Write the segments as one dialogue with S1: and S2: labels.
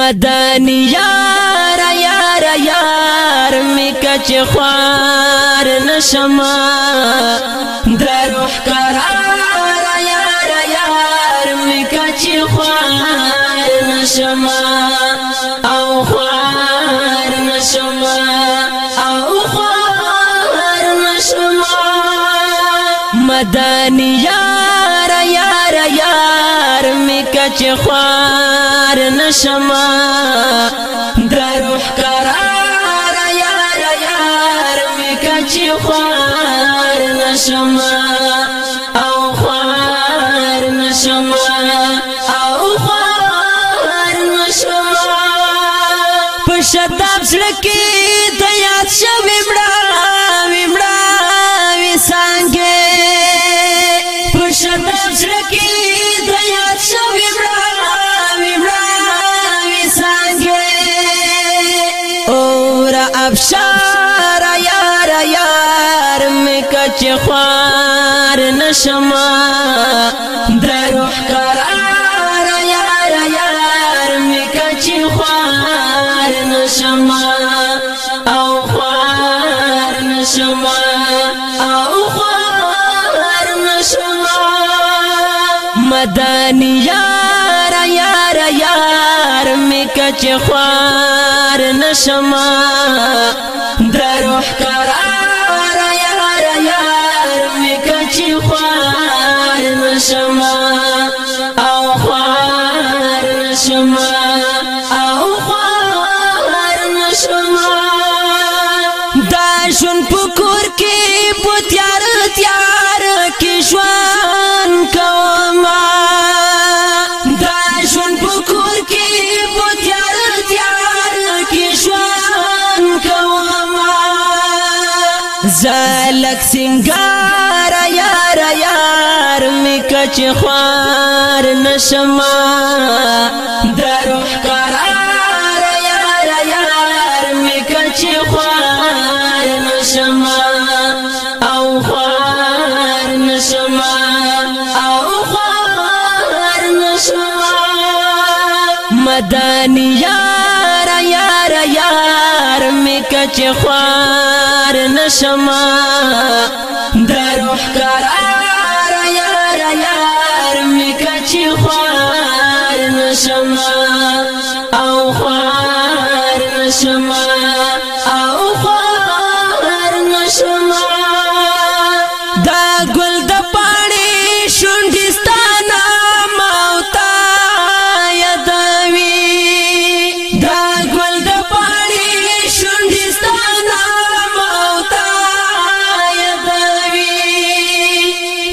S1: مدانی یار یار یار می کچ خوار نشما دروح قرار یار یار می کچ خوار نشما او خوار نشما او خوار نشما مدانی یار یار یار می چې خوار نشما د روح قرار یار یار میکا چې خوار نشما او خوار نشما او خوار نشما په شتاب سره کې د یاد شوی مړه وی مړه وی څنګه په شتاب سره کې افشار یار یار می کچ خوار نشما د روح قرار یار یار می کچ خوار نشما او خوار نشما او خوار نشما مدانی یار یار یار می کچ خوار یار نشما دروح قرار یار یار وکچی خوار نشما او خوار نشما زلک سنگار یار یار می کچ خوار نشما دروح قرار یار یار می کچ خوار نشما او خوار نشما او خوار نشما مدانیان څنګه چې خوار نشما د روح کار یار یار یار میکا چې خوار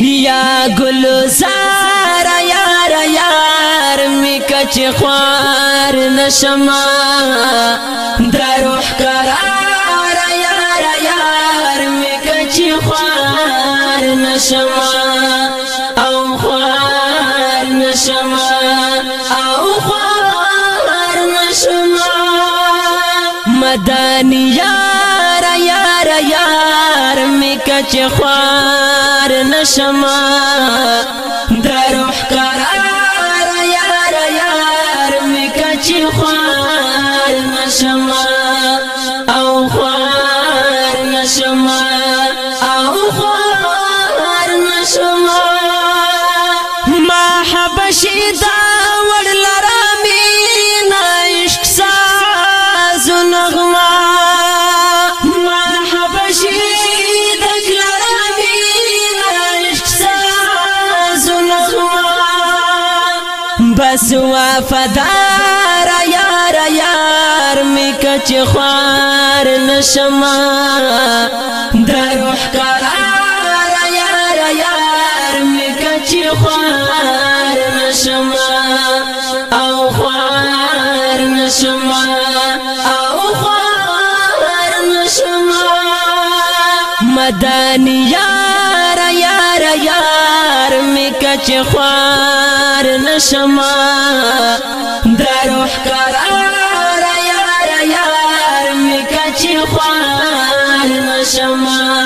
S1: یا گلزار یار یار می کچ خوار نشما در روح قرار یار یار می کچ خوار نشما او خوار نشما او خوار نشما مدانیار می کچ خوار نشما دروح قرار یار یار می کچ خوار نشما او خوار نشما او خوار نشما ما حبشی دار چې خوار نشما د روح قرار یار یار مې کچې خوار نشما او خوار نشما او خوار نشما مدانی یار یار یار مې کچې خوار نشما د روح قرار شما